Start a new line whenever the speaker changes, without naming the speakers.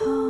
Oh.